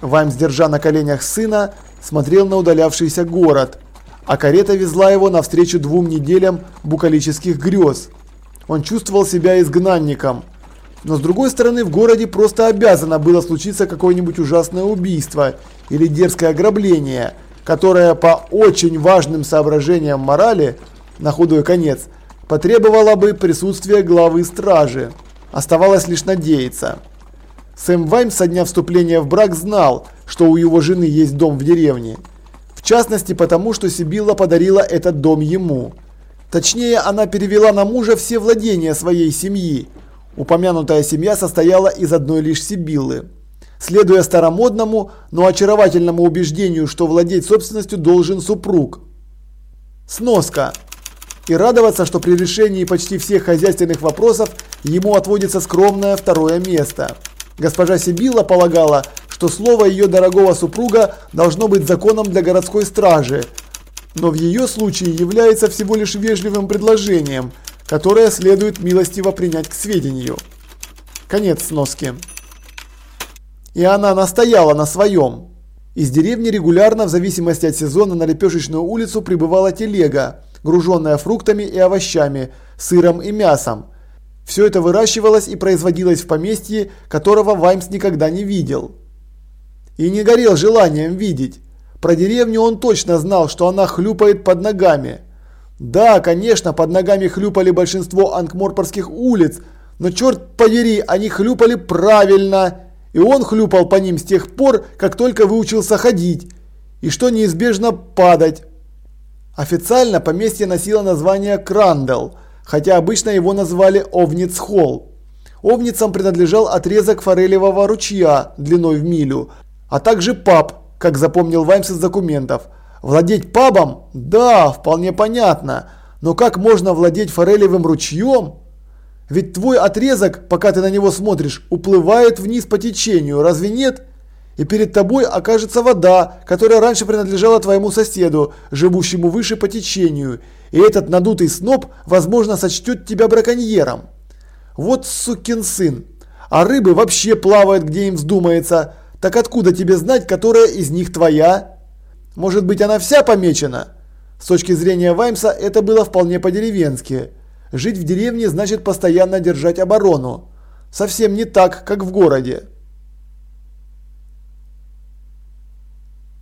Ваймс, держа на коленях сына, смотрел на удалявшийся город, а карета везла его навстречу двум неделям букалических грез. Он чувствовал себя изгнанником. Но с другой стороны, в городе просто обязано было случиться какое-нибудь ужасное убийство или дерзкое ограбление, которое по очень важным соображениям морали, на худой конец, потребовало бы присутствия главы стражи. Оставалось лишь надеяться. Сэм Ваймс со дня вступления в брак знал, что у его жены есть дом в деревне. В частности потому, что Сибилла подарила этот дом ему. Точнее, она перевела на мужа все владения своей семьи. Упомянутая семья состояла из одной лишь Сибиллы. Следуя старомодному, но очаровательному убеждению, что владеть собственностью должен супруг. Сноска. И радоваться, что при решении почти всех хозяйственных вопросов ему отводится скромное второе место. Госпожа Сибилла полагала, что слово ее дорогого супруга должно быть законом для городской стражи, но в ее случае является всего лишь вежливым предложением, которое следует милостиво принять к сведению. Конец сноски. И она настояла на своем. Из деревни регулярно, в зависимости от сезона, на Лепешечную улицу прибывала телега, груженная фруктами и овощами, сыром и мясом. Все это выращивалось и производилось в поместье, которого Ваймс никогда не видел. И не горел желанием видеть. Про деревню он точно знал, что она хлюпает под ногами. Да, конечно, под ногами хлюпали большинство анкморпорских улиц, но черт подери, они хлюпали правильно. И он хлюпал по ним с тех пор, как только выучился ходить, и что неизбежно падать. Официально поместье носило название Крандел – хотя обычно его назвали Овниц-Холл. Овницам принадлежал отрезок форелевого ручья длиной в милю, а также паб, как запомнил Ваймс из документов. Владеть пабом? Да, вполне понятно. Но как можно владеть форелевым ручьем? Ведь твой отрезок, пока ты на него смотришь, уплывает вниз по течению, разве нет? И перед тобой окажется вода, которая раньше принадлежала твоему соседу, живущему выше по течению, и этот надутый сноб, возможно, сочтет тебя браконьером. Вот сукин сын. А рыбы вообще плавают, где им вздумается. Так откуда тебе знать, которая из них твоя? Может быть, она вся помечена? С точки зрения Ваймса это было вполне по-деревенски. Жить в деревне значит постоянно держать оборону. Совсем не так, как в городе.